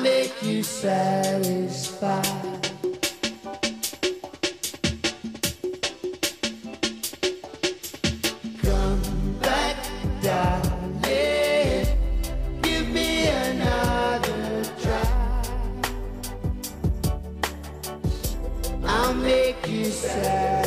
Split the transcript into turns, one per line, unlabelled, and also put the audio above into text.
make you satisfied. Come back, darling. Give me another try. I'll make you sad.